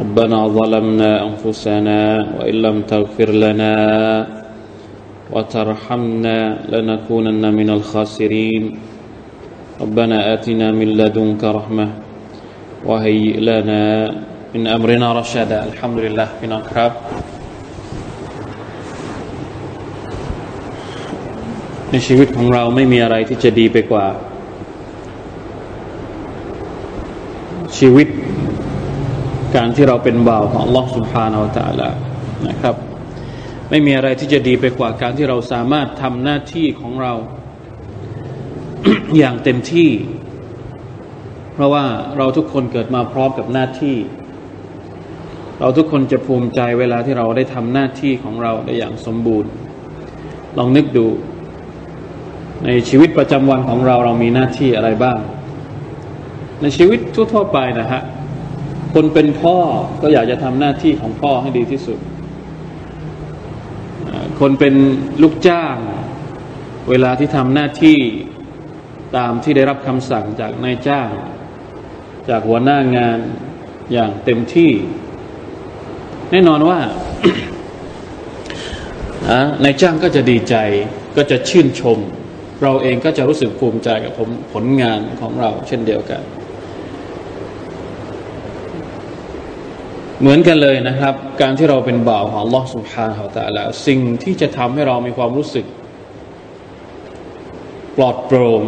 ربنا ظلمنا أنفسنا وإن لم تغفر لنا وترحمنا لنكونن من الخاسرين ربنا آتنا من لدنك رحمة وهيئ لنا من أمرنا رشدا الحمد لله من أقرب ในชีวิตของเราไม่มีอะไรที่จะดีไปกว่า ชีวิต การที่เราเป็นบ่าวของ Allah سبحانه และ تعالى นะครับ ไม่มีอะไรที่จะดีไปกว่าการที่เราสามารถทำหน้าที่ของเรา อย่างเต็มที่ เพราะว่าเราทุกคนเกิดมาพร้อมกับหน้าที่ เราทุกคนจะภูมิใจเวลาที่เราได้ทำหน้าที่ของเราได้อย่างสมบูรณ์ ลองนึกดู ในชีวิตประจำวันของเราเรามีหน้าที่อะไรบ้าง ในชีวิตทั่วๆไปนะฮะ คนเป็นพ่อก็อยากจะทำหน้าที่ของพ่อให้ดีที่สุด คนเป็นลูกจ้าง เวลาที่ทำหน้าที่ตามที่ได้รับคำสั่งจากนายจ้าง จากหัวหน้างานอย่างเต็มที่ แน่นอนว่านายจ้างก็จะดีใจก็จะชื่นชม เราเองก็จะรู้สึกภูมิใจกับผลงานของเราเช่นเดียวกัน เหมือนกันเลยนะครับ การที่เราเป็นบ่าวของ Allah سبحانه และ تعالى สิ่งที่จะทำให้เรามีความรู้สึก ปลอดโปร่ง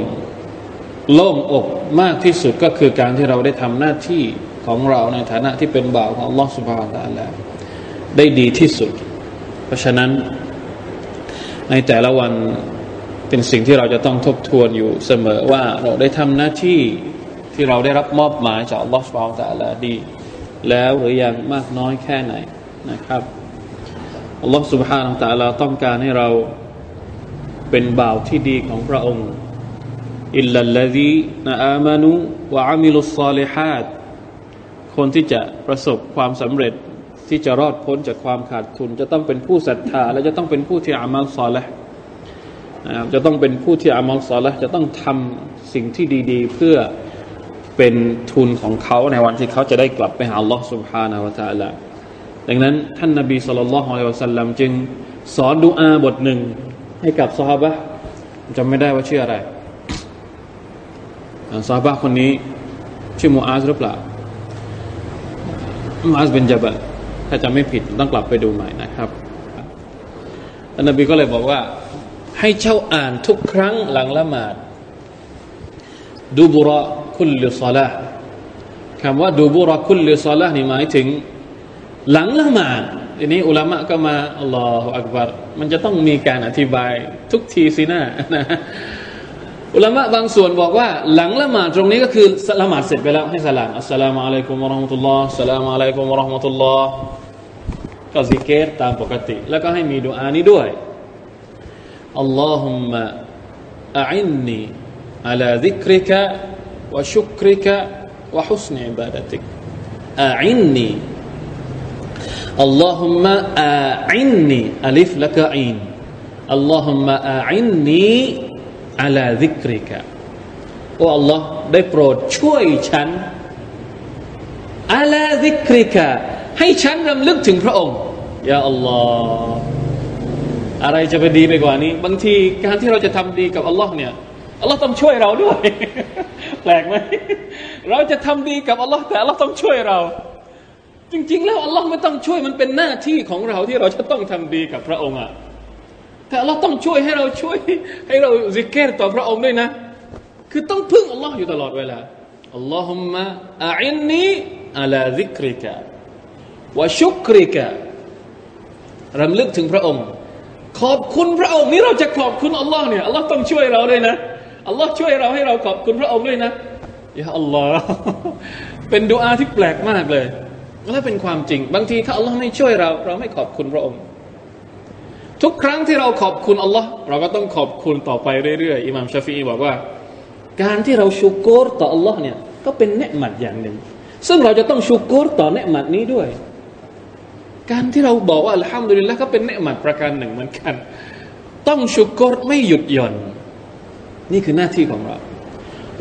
โล่งอกมากที่สุดก็คือการที่เราได้ทำหน้าที่ของเราในฐานะที่เป็นบ่าวของ Allah سبحانه และ تعالى ได้ดีที่สุด เพราะฉะนั้นในแต่ละวันเป็นสิ่งที่เราจะต้องทบทวนอยู่เสมอว่าเราได้ทำหน้าที่ที่เราได้รับมอบหมายจาก Allah سبحانه และ تعالى ดี แล้วหรือยังมากน้อยแค่ไหนนะครับอัลลอฮฺ سبحانه และ تعالى ต้องการให้เราเป็นบ่าวที่ดีของพระองค์อิลลัลลดีนอามานุวะอามิลุสซาลิฮัดคนที่จะประสบความสำเร็จที่จะรอดพ้นจากความขาดทุน จะต้องเป็นผู้ศรัทธา และจะต้องเป็นผู้ที่อามัลซอลละนะครับจะต้องเป็นผู้ที่อามัลซอลละจะต้องทำสิ่งที่ดี ๆ เพื่อ เป็นทุนของเขาในวันที่เขาจะได้กลับไปหาอัลลอฮ์ سبحانه และ تعالى ดังนั้น ท่านนบีสุลต่านละฮ์อะลัยฮิวะสัลลัมจึงสอนดุอาบทหนึ่งให้กับซอฮาบะจำไม่ได้ว่าชื่ออะไรซอฮาบะคนนี้ ชื่อมูอาซหรือเปล่ามูอาซเป็นจับะถ้าจำไม่ผิดต้องกลับไปดูใหม่นะครับท่านนบีก็เลยบอกว่า ให้เช่าอ่านทุกครั้งหลังละหมาดดูบุระ คุลลิซาลาคำว่าดูบุรคุลลิซาลานี่หมายถึง หลังละหมาดทีนี้อุลามะก็มาอัลลอฮฺอักบารมันจะต้องมีการอธิบายทุกทีสินะนะอุลามะบางส่วนบอกว่า หลังละหมาดตรงนี้ก็คือละหมาดเสร็จไปแล้วให้สลามอัสสลามุอะลัยกุมวะราะห์มะตุลลอฮ์อัสสลามุอะลัยกุมวะราะห์มะตุลลอฮ์ก็ซิกเกตตามปกติ แล้วก็ให้มีดุอานี้ด้วยอัลลอฮุมมะอันนี วะชุกริกะวะฮุสนิบาดติกอาอินนีอัลลอฮุมะอาอินนีอัลิฟละกะอินอัลลอฮุมะอาอินนีอัลาดิกริกะโอ้ Allah ได้โปรดช่วยฉันอัลาดิกริกะให้ฉันรำลึกถึงพระองค์ยาอัลลอฮ์อะไรจะไปดีไปกว่านี้ บางทีการที่เราจะทำดีกับอัลลอฮ์เนี่ย อัลลอฮ์ต้องช่วยเราด้วย แปลกไหมเราจะทำดีกับอัลลอฮ์แต่อัลลอฮ์ต้องช่วยเรา จริง ๆ แล้วอัลลอฮ์ไม่ต้องช่วยมันเป็นหน้าที่ของเราที่เราจะต้องทำดีกับพระองค์อะแต่อัลลอฮ์ต้องช่วยให้เราช่วย ให้เราซิกเกตต่อพระองค์ด้วยนะ คือต้องพึ่งอัลลอฮ์อยู่ตลอดเวลาอัลลอฮุมะอาอินนีอัลาซิกริกะวะชุกริกะรำลึกถึงพระองค์ ขอบคุณพระองค์นี่เราจะขอบคุณอัลลอฮ์เนี่ยอัลลอฮ์ต้องช่วยเราด้วยนะ อัลลอฮ์ช่วยเราให้เราขอบคุณพระองค์ด้วยนะยาอัลลอฮ์เป็นดุอาที่แปลกมากเลย และเป็นความจริง บางทีถ้าอัลลอฮ์ไม่ช่วยเรา เราไม่ขอบคุณพระองค์ ทุกครั้งที่เราขอบคุณอัลลอฮ์เราก็ต้องขอบคุณต่อไปเรื่อยๆอิหม่ามชาฟีบอกว่า การที่เราชุกรต่ออัลลอฮ์เนี่ยก็เป็นเนืหมัดอย่างหนึ่ง ซึ่งเราจะต้องชุกรต่อเนืหมัดนี้ด้วย การที่เราบอกว่าอัลฮัมดุลิลละก็เป็นเนืหมัดประการหนึ่งเหมือนกัน ต้องชุกรไม่หยุดหย่อน นี่คือหน้าที่ของเรา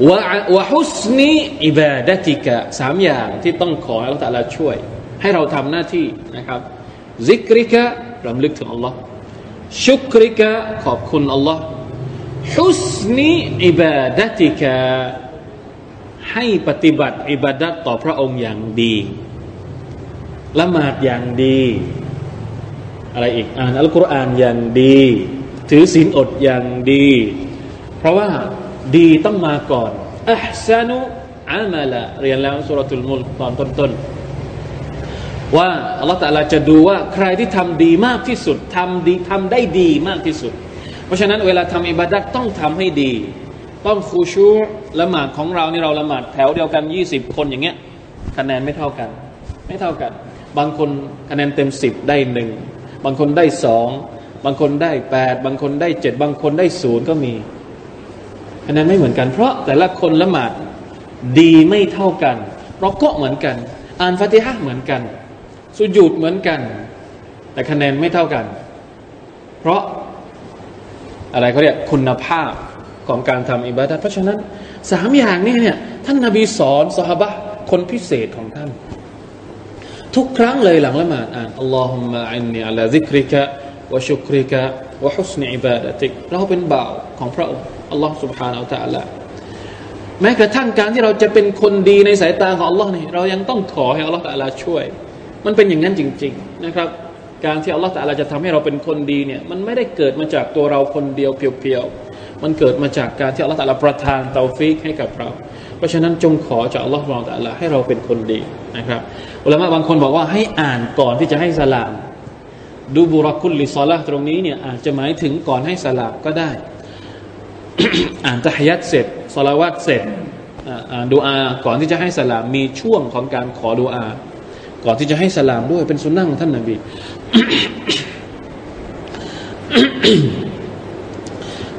วะวะฮุสนีอิบาดติกะสามอย่างที่ต้องขอให้เราแต่ละช่วย ให้เราทำหน้าที่นะครับซิกริกะรำลึกถึงอัลลอฮ์ชุกริกะขอบคุณอัลลอฮ์ฮุสนีอิบาดติกะให้ปฏิบัติอิบาดัตต่อพระองค์อย่างดีละหมาดอย่างดี อะไรอีกอ่านอัลกุรอานอย่างดี ถือศีลอดอย่างดี เพราะว่าดีต้องมาก่อนอัพซานุอามาละเรียนแล้วสุรทูลมุลตอนต้นๆว่าอัลลอฮฺตะลาจะดูว่าใครที่ทำดีมากที่สุดทำดีทำได้ดีมากที่สุด เพราะฉะนั้นเวลาทำอิบาดัตต้องทำให้ดี ต้องคูชูละหมาดของเรานี่เราละหมาดแถวเดียวกัน 20 คนอย่างเงี้ยคะแนนไม่เท่ากัน ไม่เท่ากัน บางคนคะแนนเต็มสิบได้หนึ่งบางคนได้สองบางคนได้แปดบางคนได้เจ็ดบางคนได้ศูนย์ก็มี คะแนนไม่เหมือนกัน เพราะแต่ละคนละหมาดดีไม่เท่ากันเราก็เหมือนกัน อ่านฟาติฮะเหมือนกัน สุญูดเหมือนกัน แต่คะแนนไม่เท่ากัน เพราะอะไรเขาเรียกคุณภาพของการทำอิบาดะเพราะฉะนั้นสามอย่างนี้เนี่ยท่านนาบีสอนสหบะคนพิเศษของท่าน ทุกครั้งเลยหลังละหมาดอ่านอัลลอฮุมะอินนีอัลลซิกริกะวะชุกริกะวะฮุสนอิบาดะติกเราเป็นบ่าวของพระองค์ อัลลอฮ์ سبحانه และ تعالى แม้กระทั่งการที่เราจะเป็นคนดีในสายตาของอัลลอฮ์นี่เรายังต้องขอให้อัลลอฮ์ตะลาช่วย มันเป็นอย่างนั้นจริง ๆนะครับ การที่อัลลอฮ์ตะลาจะทำให้เราเป็นคนดีเนี่ยมันไม่ได้เกิดมาจากตัวเราคนเดียวเพียวๆมันเกิดมาจากการที่อัลลอฮ์ตะลาประทานเตาฟิกให้กับเรา เพราะฉะนั้นจงขอจากอัลลอฮ์ตะลาให้เราเป็นคนดีนะครับอุลามะบางคนบอกว่าให้อ่านก่อนที่จะให้สลาม ดูบุรักุลลิซอลาตรงนี้เนี่ยอาจจะหมายถึงก่อนให้สลามก็ได้ อ่านตะฮยัดเสร็จสลาวัตเสร็จอ่านดูอาก่อนที่จะให้สลามมีช่วงของการขอดูอา ก่อนที่จะให้สลามด้วยเป็นสุนนะของท่านนาบี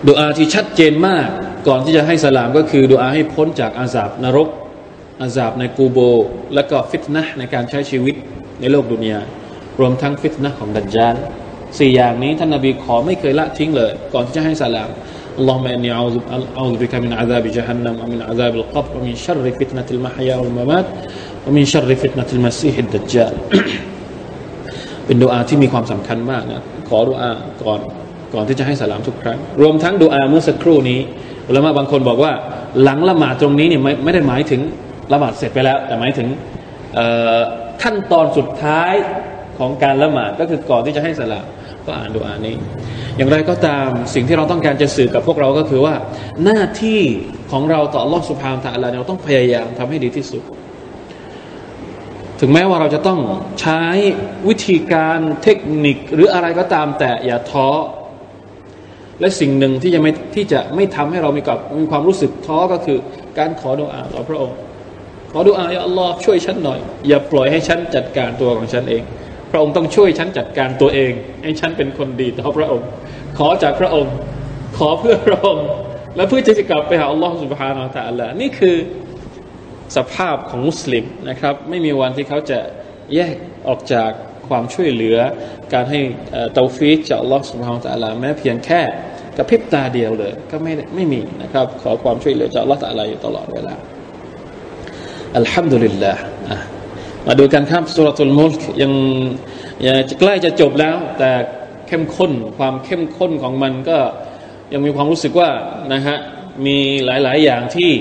ดูอาที่ชัดเจนมากก่อนที่จะให้สลามก็คือดูอาให้พ้นจากอาซาบนรก อาซาบในกูโบ และก็ฟิตนะในการใช้ชีวิตในโลกดุนยารวมทั้งฟิตนะของดัจจานสี่อย่างนี้ท่านนาบีขอไม่เคยละทิ้งเลย ก่อนที่จะให้สลาม اللهم إني أعوذ أعوذ بك من عذاب جهنم ومن عذاب القبر ومن شر فتنة المحيا والممات ومن شر فتنة المسيح الدجال เป็นดูอาที่มีความสำคัญมากนะขอดูอาก่อนก่อนที่จะให้สลามทุกครั้ง รวมทั้งดูอาเมื่อสักครู่นี้แล้วมาบางคนบอกว่า หลังละหมาดตรงนี้เนี่ยไม่ไม่ได้หมายถึงละหมาดเสร็จไปแล้ว แต่หมายถึงขั้นตอนสุดท้ายของการละหมาดก็คือก่อนที่จะให้สลามก็อ่านดูอานี้ อย่างไรก็ตามสิ่งที่เราต้องการจะสื่อกับพวกเราก็คือว่า หน้าที่ของเราต่อลอสุภามตะอะไรเราต้องพยายามทำให้ดีที่สุด ถึงแม้ว่าเราจะต้องใช้วิธีการเทคนิคหรืออะไรก็ตามแต่อย่าท้อและสิ่งหนึ่งที่จะไม่ที่จะไม่ทำให้เรามีกับมีความรู้สึกท้อก็คือ การขอดุอาต่อพระองค์ขอดุอาอย่าอัลลอฮ์ช่วยฉันหน่อย อย่าปล่อยให้ฉันจัดการตัวของฉันเอง พระองค์ต้องช่วยฉันจัดการตัวเอง ให้ฉันเป็นคนดีต่อพระองค์ ขอจากพระองค์ ขอเพื่อพระองค์ และเพื่อจะกลับไปหาอัลลอฮฺสุบฮานาอัลลอฮ์นี่คือสภาพของมุสลิมนะครับ ไม่มีวันที่เขาจะแยกออกจากความช่วยเหลือ การให้เตาฟีจากอัลลอฮฺสุบฮานาอัลลอฮ์แม้เพียงแค่กระพริบตาเดียวเลย ก็ไม่ไม่มีนะครับ ขอความช่วยเหลือจากอัลลอฮฺอัลลอฮ์อยู่ตลอดเวลาอัลฮัมดุลิลลาห์ มาดูกันครับสุรทูลมุลกยังยังใกล้จะจบแล้ว แต่เข้มข้นความเข้มข้นของมันก็ยังมีความรู้สึกว่านะฮะมีหลาย ๆ อย่างที่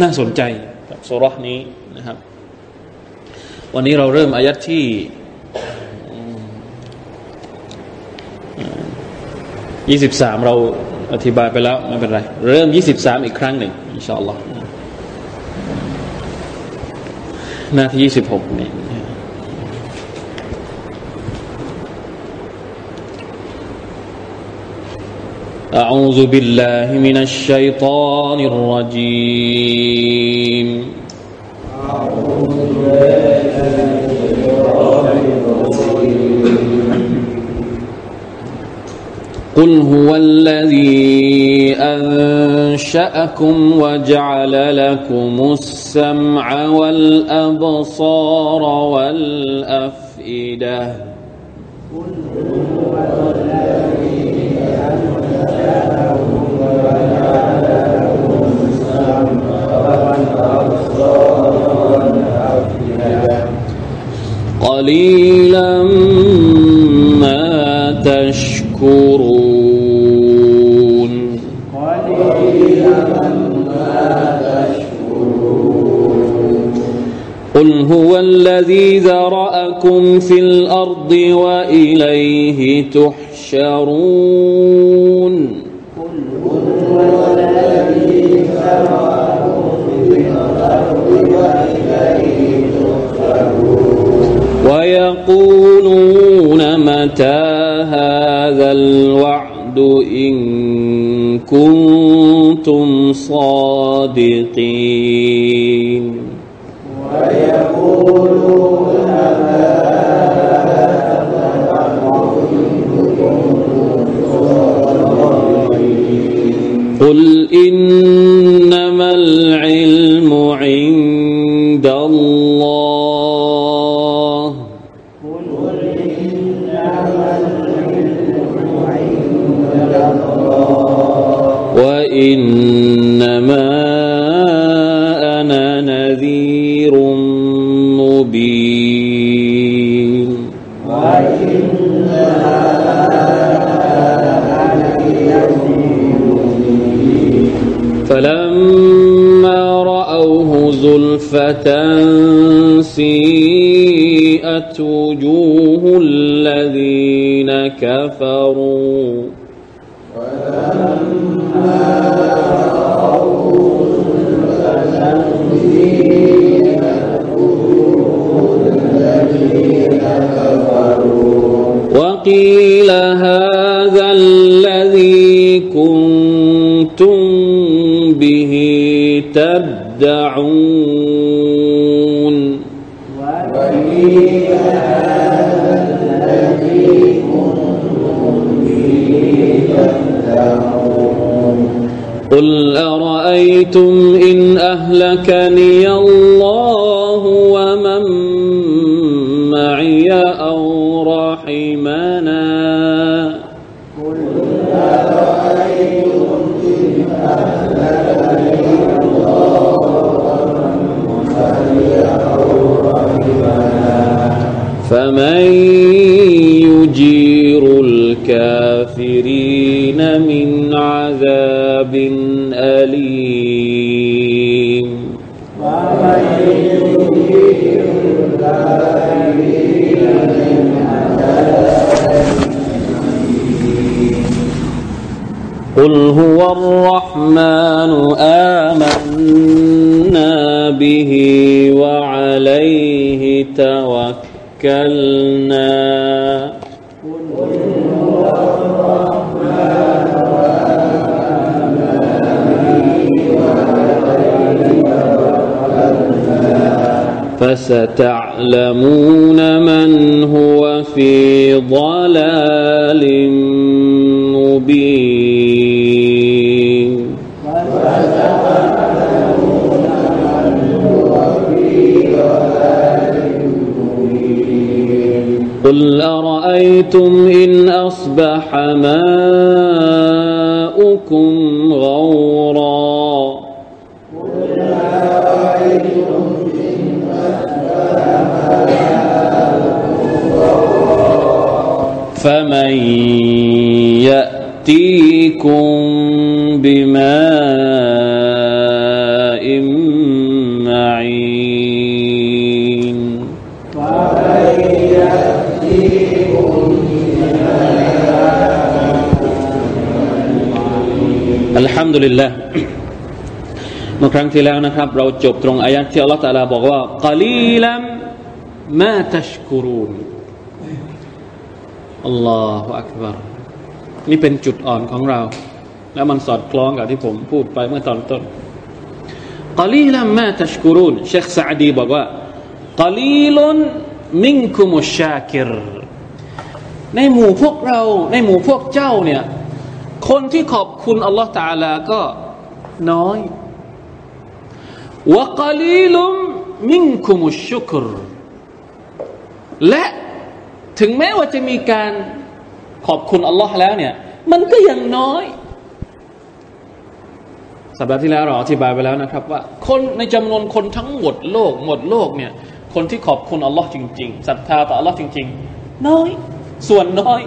น่าสนใจกับสุรนี้นะครับ วันนี้เราเริ่มอายัดที่ยี่สิบสามเราอธิบายไปแล้วไม่เป็นไร เริ่มยี่สิบสามอีกครั้งหนึ่งอินชาอัลลอฮ์ หน้าที่ยี่สิบหกนี่ أعوذ بالله من الشيطان الرجيم أعوذ بالله قل هو الذي أنشأكم وجعل لكم السمع والأبصار والأفئدة قل هو الذي أنشأكم وجعل لكم السمع قليلا ما تشكرون قل هو الذي ذرأكم في الأرض وإليه تحشرون قل هو الذي ذرأكم في الأرض وإليه تحشرون ويقولون متى هذا الوعد إن كنتم صادقين قل إنما العلم عند الله. قل يجير الكافرين من عذاب أليم. قل هو الرحمن أليم توكلنا. فستعلمون من هو في ضلال. قل أرأيتم إن أصبح ماؤكم غورا فمن يأتيكم بماء معين อัลฮัมดุลิลละเมื่อครั้งที่แล้วนะครับ เราจบตรงอายัดที่อัลลอฮฺตะอาลาบอกว่ากาลีลัมมาตัชกุรูนอัลลอฮฺอักบารนี่เป็นจุดอ่อนของเรา แล้วมันสอดคล้องกับที่ผมพูดไปเมื่อตอนต้นกาลีลัมมาตัชกุรูนเชคซาดีบอกว่ากาลีลุนมิงคุมุชาคิรในหมู่พวกเรา ในหมู่พวกเจ้าเนี่ย คนที่ขอบคุณอัลลอฮฺตาลาก็น้อยวะกลีลุมมิงคุมุชุกรและถึงแม้ว่าจะมีการขอบคุณอัลลอฮ์แล้วเนี่ย มันก็ยังน้อย สัปดาห์ที่แล้วเราอธิบายไปแล้วนะครับ ว่า คนในจำนวนคนทั้งหมดโลก หมดโลกเนี่ย คนที่ขอบคุณอัลลอฮ์จริง ๆศรัทธาต่ออัลลอฮ์จริง ๆ น้อย ส่วนน้อย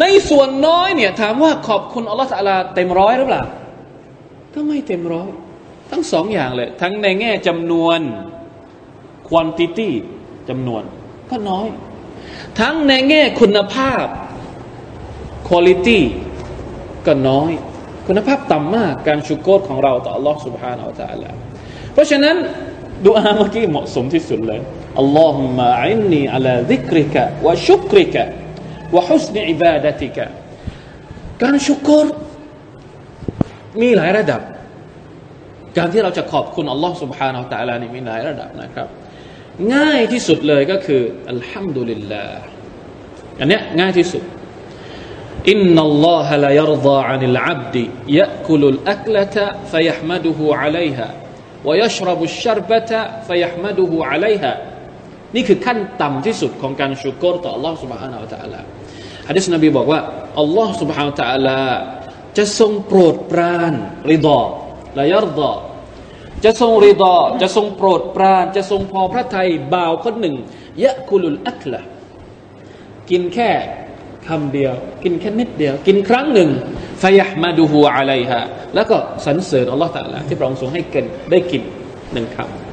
ในส่วนน้อยเนี่ย ถามว่าขอบคุณอัลลอฮ์ตะลาเต็มร้อยหรือเปล่าก็ไม่เต็มร้อย ทั้งสองอย่างเลย ทั้งในแง่จำนวน quantity จำนวน ก็น้อย ทั้งในแง่คุณภาพ quality ก็น้อย คุณภาพต่ำมาก การชุกโกรของเราต่อ Allah سبحانه และ تعالى เพราะฉะนั้นดูอาเมื่อกี้เหมาะสมที่สุดเลยอัลลอฮุมะอินนีอัลาซิกริกะวะชุกริกะ วะฮุสนอิบาดติกะการชุกรมีหลายระดับ การที่เราจะขอบคุณอัลลอฮ์ سبحانه และ تعالى นี่มีหลายระดับนะครับ ง่ายที่สุดเลยก็คืออัลฮัมดุลิลลาห์อันเนี้ยง่ายที่สุด إن الله لا يرضى عن العبد يأكل الأكلة فيحمده عليها ويشرب الشربة فيحمده عليها นี่คือขั้นต่ำที่สุดของการชุกรต่อ Allah سبحانه และ تعالى ฮะดิษนบีบอกว่า Allah سبحانه และ تعالى จะทรงโปรดปรานริดอละยรดอจะทรงริดอจะทรงโปรดปราน จะทรงพอพระทัยบ่าวคนหนึ่งยะกุลุลอัคละกินแค่คำเดียว กินแค่นิดเดียว กินครั้งหนึ่งฟยห์มาดูฮูอะไรฮะแล้วก็สรรเสริญอัลลอฮฺตะลาที่พระองค์ทรงให้กินได้กินหนึ่งคำ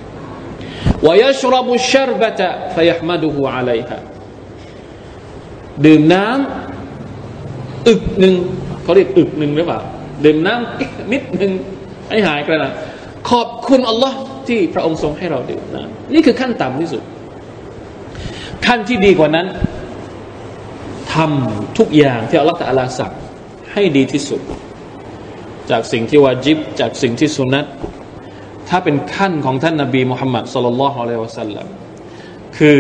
วยชรบุชรบะตะฟยห์มาดูฮูอะไรฮะดื่มน้ำอึกหนึ่งเขาเรียกอึกหนึ่งหรือเปล่าดื่มน้ำนิดหนึ่งให้หายกระนั้นขอบคุณอัลลอฮ์ที่พระองค์ทรงให้เราดื่มน้ำนี่คือขั้นต่ำที่สุด ขั้นที่ดีกว่านั้นทำทุกอย่างที่อัลลอฮฺตะลาสั่งให้ดีที่สุด จากสิ่งที่วาจิบ จากสิ่งที่สุนัต ถ้าเป็นขั้นของท่านนาบีมุฮัมมัดสุลลัลลอฮุอะลัยฮิวะสัลลัมคือ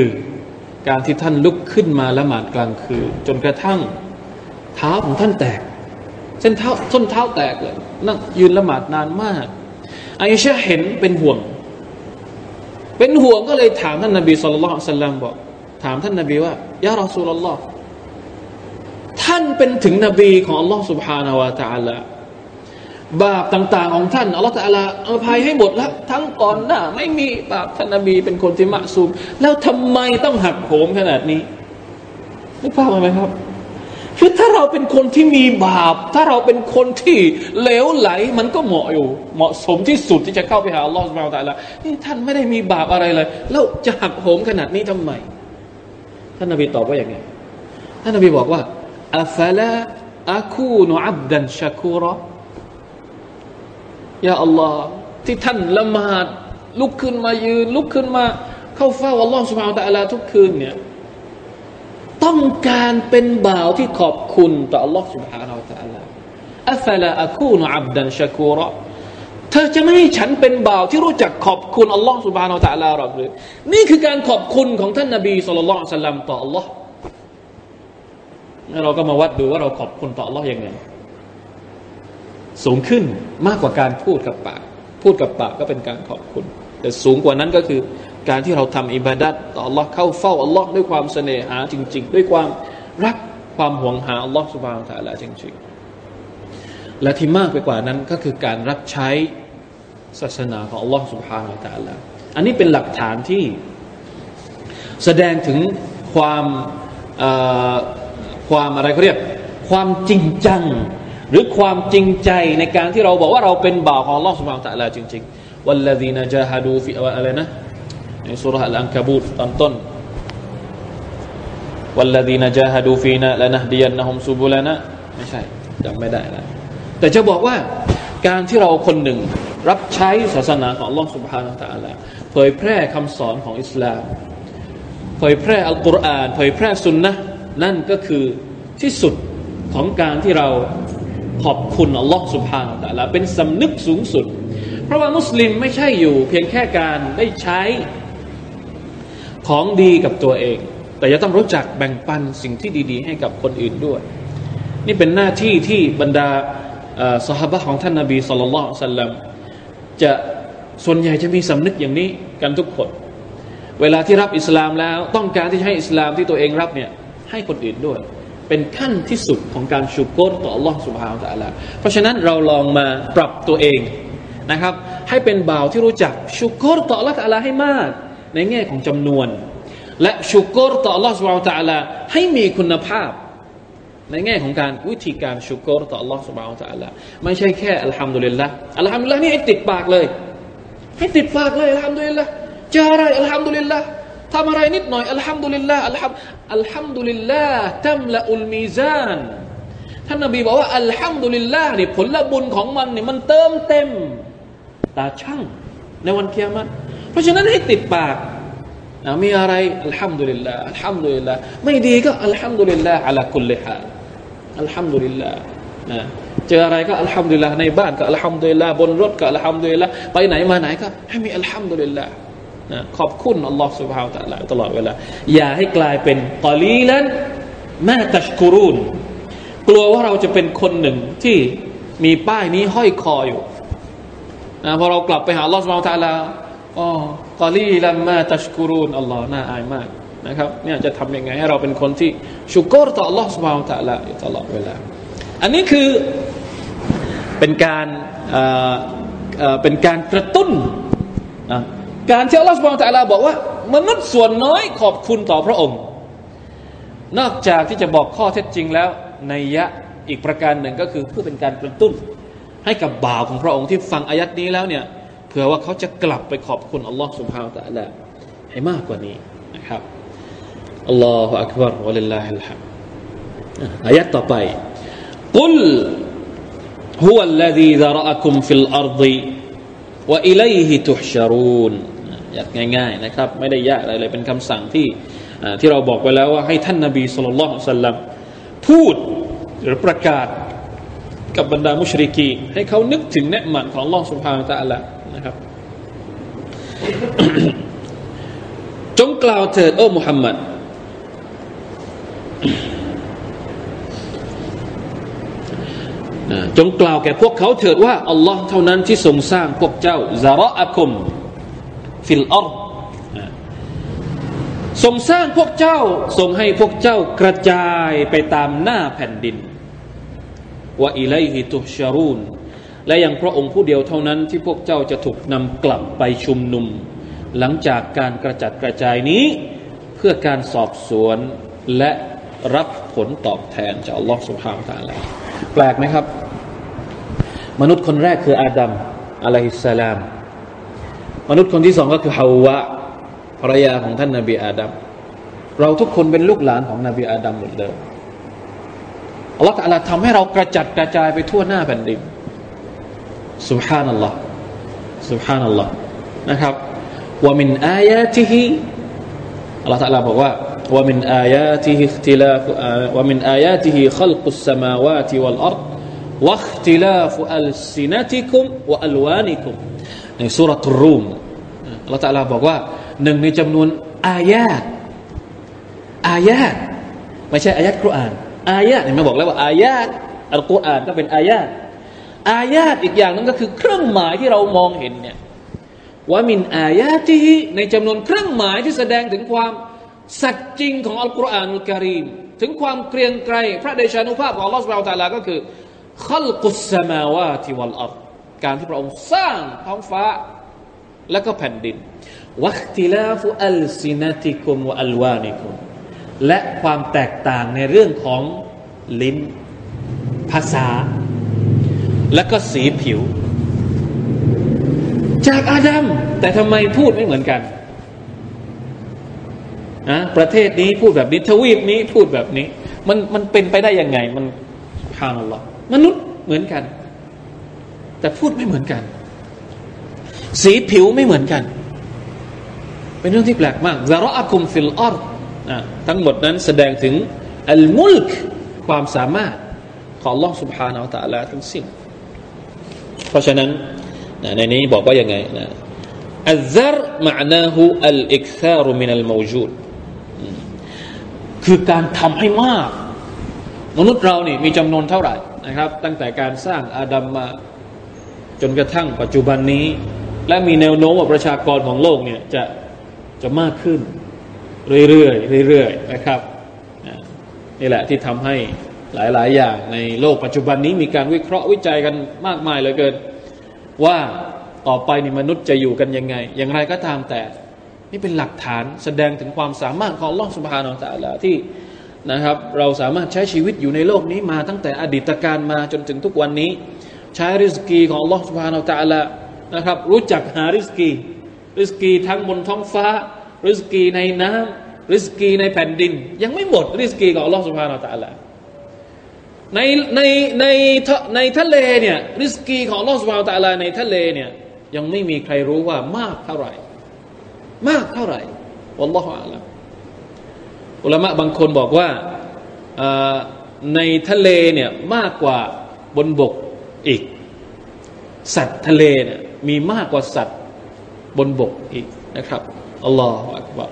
การที่ท่านลุกขึ้นมาละหมาดกลางคืนจนกระทั่งเท้าของท่านแตกเส้นเท้าส้นเท้าแตกเลยนั่งยืนละหมาดนานมากอายชะเห็นเป็นห่วง เป็นห่วงก็เลยถามท่านนาบีสุลต่านสัลลัมบอกถามท่านนาบีว่ายารอสูลลอฮ์ท่านเป็นถึงนบีของอัลลอฮ์ سبحانه และ تعالى บาปต่าง ๆ ของท่านอัลลอฮ์ตะลาอภัยให้หมดแล้วทั้งก่อนหน้า ไม่มีบาปท่านนบีเป็นคนที่มะซูม แล้วทำไมต้องหักโหมขนาดนี้นึกภาพไหมครับ คือถ้าเราเป็นคนที่มีบาป ถ้าเราเป็นคนที่เลวไหล มันก็เหมาะอยู่ เหมาะสมที่สุดที่จะเข้าไปหาอัลลอฮ์สุบานตะลานี่ท่านไม่ได้มีบาปอะไรเลย แล้วจะหักโหมขนาดนี้ทำไม ท่านนบีตอบว่าอย่างไงท่านนบีบอกว่าอัฟลาอาคูนอับดันชักูรอ ยาอัลลอฮ์ที่ท่านละหมาดลุกขึ้นมายืน ลุกขึ้นมา เข้าเฝ้าอัลลอฮ์สุบฮานตะอัลาทุกคืนเนี่ยต้องการเป็นบ่าวที่ขอบคุณต่ออัลลอฮ์สุบฮานตะอัลาอัฟลาอัคูนอับดันชากูรอเธอจะไม่ให้ฉันเป็นบ่าวที่รู้จักขอบคุณอัลลอฮ์สุบฮานตะอัลาหรอกเลยนี่คือการขอบคุณของท่านนบีสุลต่านสัลลัมต่ออัลลอฮ์เราก็มาวัดดูว่าเราขอบคุณต่ออัลลอฮ์ยังไง สูงขึ้นมากกว่าการพูดกับปาก พูดกับปากก็เป็นการขอบคุณ แต่สูงกว่านั้นก็คือ การที่เราทำอิบาดัตต่อ Allah เข้าเฝ้า Allah ด้วยความเสน่หาจริง ๆ ด้วยความรักความหวงหา Allah สุบานตะละจริง ๆ และที่มากไปกว่านั้นก็คือการรับใช้ศาสนาของ Allah สุบฮานาตะละอันนี้เป็นหลักฐานที่แสดงถึงความความอะไรเขาเรียก ความจริงจัง หรือความจริงใจในการที่เราบอกว่าเราเป็นบ่าวของ Allah سبحانه และ تعالى จริงๆวัลลดีนจาฮัดูฟิอะไรนะในสุรษอัลอังคบูตตอนต้นวัลลดีนจาฮัดูฟีนะละนะดียนนะฮุมซูบุลนะไม่ใช่จำไม่ได้แล้วแต่จะบอกว่าการที่เราคนหนึ่งรับใช้ศาสนาของ Allah سبحانه และ تعالى เผยแพร่คำสอนของอิสลามเผยแพร่อัลกุรอานเผยแพร่สุนนะนั่นก็คือที่สุดของการที่เรา ขอบคุณอัลลอฮ์สุบฮานาตะละเป็นสำนึกสูงสุด เพราะว่ามุสลิมไม่ใช่อยู่ เพียงแค่การได้ใช้ของดีกับตัวเอง แต่จะต้องรู้จักแบ่งปันสิ่งที่ดี ๆ ให้กับคนอื่นด้วย นี่เป็นหน้าที่ที่บรรดาสหบะของท่านนาบีสุลต่านสัลลัมจะส่วนใหญ่จะมีสำนึกอย่างนี้กันทุกคน เวลาที่รับอิสลามแล้วต้องการที่ให้อิสลามที่ตัวเองรับเนี่ยให้คนอื่นด้วย เป็นขั้นที่สุดของการชูโกรต่อ Allah سبحانه และ تعالى เพราะฉะนั้นเราลองมาปรับตัวเองนะครับ ให้เป็นบ่าวที่รู้จักชูโกรต่อ Allah تعالى ให้มาก ในแง่ของจำนวน และชูโกรต่อ Allah سبحانه และ تعالى ให้มีคุณภาพ ในแง่ของการวิธีการชูโกรต่อ Allah سبحانه และ تعالى ไม่ใช่แค่อัลฮัมดุลิลละอัลฮัมดุลิลละนี่ให้ติดปากเลย ให้ติดปากเลยอัลฮัมดุลิลละจะอะไรอัลฮัมดุลิลละทำอะไรนิดหน่อยอัลฮัมดุลิลละอัลฮัม อัลฮัมดุลิลละتملأ الميزان ท่านนบีบอกว่า الحمد لله นี่ผลบุญของมันนี่มันเติมเต็มตาชั่งในวันกิยามัตเพราะฉะนั้นให้ติดปากมีอะไร الحمد لله الحمد لله ไม่ดีก็ الحمد لله على كل حال الحمد لله เจออะไรก็ الحمد لله ในบ้านก็ الحمد لله บนรถก็ الحمد لله ไปไหนมาไหนก็ให้มี الحمد لله นะขอบคุณอัลลอฮ์ سبحانه และ تعالى ตลอดเวลาอย่าให้กลายเป็นกอลีลันมาตัชกุรุนกลัวว่าเราจะเป็นคนหนึ่งที่มีป้ายนี้ห้อยคออยู่นะพอเรากลับไปหาอัลลอฮ์ سبحانه และ تعالى อ๋อกอลีลันมาตัชกุรุนอัลลอฮ์น่าอายมากนะครับเนี่ยจะทำยังไงให้เราเป็นคนที่ชุกรต่ออัลลอฮ์ سبحانه และ تعالى อยู่ตลอดเวลาอันนี้คือเป็นการเป็นการกระตุ้น การที่อัลลอฮฺสุบานตะลาบอกว่า มนุษย์ส่วนน้อยขอบคุณต่อพระองค์ นอกจากที่จะบอกข้อเท็จจริงแล้วในยะอีกประการหนึ่งก็คือเพื่อเป็นการกระตุ้น ให้กับบ่าวของพระองค์ที่ฟังอายัดนี้แล้วเนี่ยเผื่อว่าเขาจะกลับไปขอบคุณอัลลอฮฺสุบฮานตะลาให้มากกว่านี้นะครับอัลลอฮฺอักบารวะลิลลาฮิลฮัมอายัดต่อไปกุล هو الذي ذرأكم في الأرض وإليه تحشرون อยากง่าย ๆนะครับ ไม่ได้ยากอะไรเลยเป็นคำสั่งที่ที่เราบอกไปแล้วว่าให้ท่านนาบีสุลต่านสัลลัมพูดหรือประกาศกับบรรดามุชริกี ให้เขานึกถึงเนืหมันของลอสุภาตะละนะครับ จงกล่าวเถิดโอ้มุฮัมมัดจงกล่าวแก่พวกเขาเถิดว่าอัลลอฮ์เท่านั้นที่ทรงสร้างพวกเจ้าซาระอัคุม ฟิลอัลทรงสร้างพวกเจ้าทรงให้พวกเจ้ากระจายไปตามหน้าแผ่นดินว่าอิไลฮิตุชารูนและยังพระองค์ผู้เดียวเท่านั้นที่พวกเจ้าจะถูกนำกลับไปชุมนุม หลังจากการกระจัดกระจายนี้ เพื่อการสอบสวนและรับผลตอบแทนจากอัลลอฮฺสุบฮานตะลาแปลกไหมครับ มนุษย์คนแรกคืออาดัมอะลัยฮิสสลาม มนุษย์คนที่สองก็คือฮาวะภรรยาของท่านนาบีอาดัมเราทุกคนเป็นลูกหลานของนบีอาดัมหมดเลยอัลลอฮฺตะลาทำให้เรากระจัดกระจายไปทั่วหน้าแผ่นดินสุบฮานัลลอฮ์สุบฮานัลลอฮ์นะครับومن آياته الله تعالى บอกว่า ومن آياته اختلاف ومن آياته خلق السماوات والأرض واختلاف ألسنتكم وألوانكم ใน سورة الروم الله تعالى บอกว่าหนึ่งในจำนวนอายาตอายาตไม่ใช่อายาตกุรอานอายาตเห็นไหมบอกแล้วว่าอายาตอัลกุรอานก็เป็นอายาตอายาตอีกอย่างนึงก็คือเครื่องหมายที่เรามองเห็นเนี่ยومن آياته ในจำนวนเครื่องหมายที่แสดงถึงความสัจจริงของ القرآن الكريم ถึงความเกรียงไกรพระเดชานุภาพของ الله سبحانه وتعالى ก็คือ خلق السماوات والأرض การที่พระองค์สร้างท้องฟ้า และก็แผ่นดิน واختلاف ألسنتكم وألوانكم และความแตกต่างในเรื่องของลิ้น ภาษา และก็สีผิว จากอาดัมแต่ทำไมพูดไม่เหมือนกันนะประเทศนี้พูดแบบนี้ทวีปนี้พูดแบบนี้ มันมันเป็นไปได้ยังไง سبحان الله มนุษย์เหมือนกัน แต่พูดไม่เหมือนกัน สีผิวไม่เหมือนกัน เป็นเรื่องที่แปลกมากซาระอัคุมฟิลอร์ทั้งหมดนั้นแสดงถึงอัลมุลกความสามารถของ Allah سبحانه และ تعالى ทั้งสิ้นเพราะฉะนั้นในนี้บอกว่ายังไงนะอัลซารมานาหูอัลอิกซารุมินัลมูจูดคือการทำให้มาก มนุษย์เรานี่มีจำนวนเท่าไหร่นะครับ ตั้งแต่การสร้างอาดัมมา จนกระทั่งปัจจุบันนี้ และมีแนวโน้มว่าประชากรของโลกเนี่ยจะจะมากขึ้น เรื่อยๆเรื่อยๆนะครับนี่แหละที่ทำให้หลายๆ อย่างในโลกปัจจุบันนี้มีการวิเคราะห์วิจัยกันมากมายเหลือเกิน ว่าต่อไปนี่มนุษย์จะอยู่กันยังไง อย่างไรก็ตามแต่ นี่เป็นหลักฐานแสดงถึงความสามารถของล่องสุภาโนตะละที่นะครับ เราสามารถใช้ชีวิตอยู่ในโลกนี้มาตั้งแต่อดีตการมาจนถึงทุกวันนี้ ใช้ริสกีของลอสุภาโนตะละนะครับ รู้จักหาริสกี ริสกีทั้งบนท้องฟ้า ริสกีในน้ำริสกีในแผ่นดิน ยังไม่หมดริสกีของลอสุภาโนตะละในในในในทะเลเนี่ยริสกีของลอสวาลตาลาในทะเลเนี่ยยังไม่มีใครรู้ว่ามากเท่าไหร่ มากเท่าไหร่วัลลอฮฺอาลัมอุลามะบางคนบอกว่าในทะเลเนี่ยมากกว่าบนบก อีก สัตว์ทะเลเนี่ยมีมากกว่าสัตว์บนบกอีกนะครับอัลลอฮฺอักบาร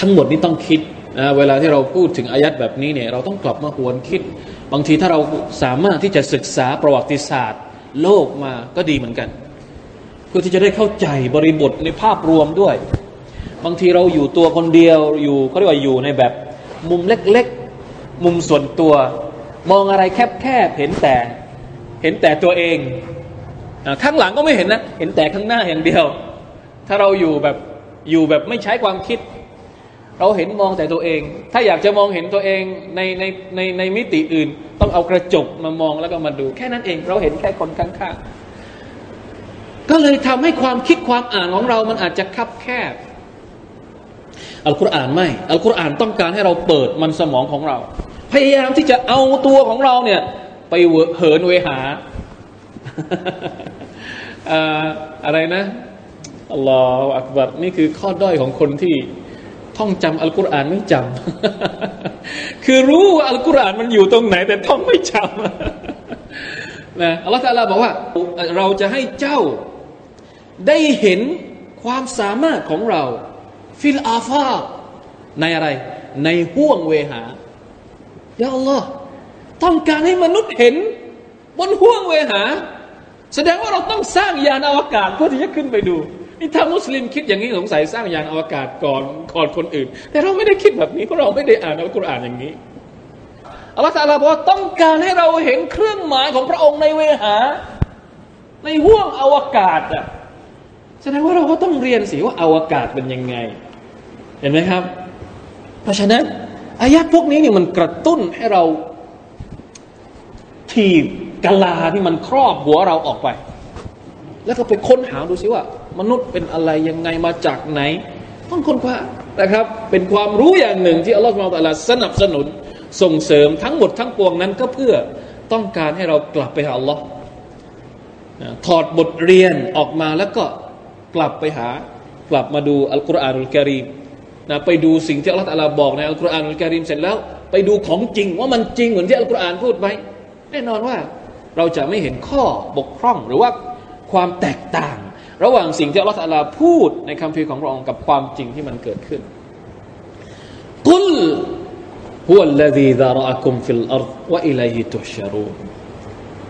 ทั้งหมดนี้ต้องคิดนะเวลาที่เราพูดถึงอายัดแบบนี้เนี่ยเราต้องกลับมาหวนคิด บางทีถ้าเราสามารถที่จะศึกษาประวัติศาสตร์ โลกมาก็ดีเหมือนกัน เพื่อที่จะได้เข้าใจบริบทในภาพรวมด้วย บางทีเราอยู่ตัวคนเดียวอยู่เขาเรียกว่าอยู่ในแบบมุมเล็กๆ มุมส่วนตัว มองอะไรแคบๆเห็นแต่ เห็นแต่ตัวเองข้างหลังก็ไม่เห็นนะ เห็นแต่ข้างหน้าอย่างเดียว ถ้าเราอยู่แบบอยู่แบบไม่ใช้ความคิด เราเห็นมองแต่ตัวเอง ถ้าอยากจะมองเห็นตัวเองในในในในมิติอื่น ต้องเอากระจกมามองแล้วก็มาดู แค่นั้นเอง เราเห็นแค่คนข้างๆก็เลยทำให้ความคิดความอ่านของเรามันอาจจะคับแคบอัลกุรอานไม่อัลกุรอานต้องการให้เราเปิดมันสมองของเรา พยายามที่จะเอาตัวของเราเนี่ย ไปเหินเวหาอะไรนะอัลลอฮฺอักบัรนี่คือข้อด้อยของคนที่ท่องจำอัลกุรอานไม่จำคือรู้ว่าอัลกุรอานมันอยู่ตรงไหน แต่ท่องไม่จำนะอัลลอฮฺตาลาบอกว่า เราจะให้เจ้าได้เห็นความสามารถของเรา ฟิลอาฟาในอะไร ในห่วงเวหา ยาอัลลอฮ์ ต้องการให้มนุษย์เห็น บนห่วงเวหา แสดงว่าเราต้องสร้างยานอวกาศเพื่อที่จะขึ้นไปดูนี่ถ้ามุสลิมคิดอย่างนี้สงสัยสร้างยานอวกาศก่อนก่อนคนอื่น แต่เราไม่ได้คิดแบบนี้เพราะเราไม่ได้อ่านอัลกุรอานอย่างนี้อัลลอฮฺตาลาบอกว่าต้องการให้เราเห็นเครื่องหมายของพระองค์ในเวหา ในห่วงอวกาศอะแสดงว่าเราก็ต้องเรียนสิว่าอวกาศเป็นยังไง เห็นไหมครับ เพราะฉะนั้นอายะพวกนี้เนี่ยมันกระตุ้นให้เรา ทีบกะลาที่มันครอบหัวเราออกไป แล้วก็ไปค้นหาดูสิว่า มนุษย์เป็นอะไรยังไงมาจากไหน ต้องค้นคว้านะครับ เป็นความรู้อย่างหนึ่งที่อัลลอฮฺสุบตะลาสนับสนุนส่งเสริมทั้งหมดทั้งปวงนั้นก็เพื่อต้องการให้เรากลับไปหาอัลลอฮ์ถอดบทเรียนออกมาแล้วก็กลับไปหากลับมาดูอัลกุรอานอุลกิริมนะไปดูสิ่งที่อัลลอฮฺตะลาบอกในอัลกุรอานอุลกิริมเสร็จแล้ว ไปดูของจริงว่ามันจริงเหมือนที่อัลกุรอานพูดไหม แน่นอนว่าเราจะไม่เห็นข้อบกพร่องหรือว่าความแตกต่าง ระหว่างสิ่งที่อัลลอฮฺพูดในคัมภีร์ของพระองค์กับความจริงที่มันเกิดขึ้น قل هو الذي ذرأكم في الأرض وإليه تحشرون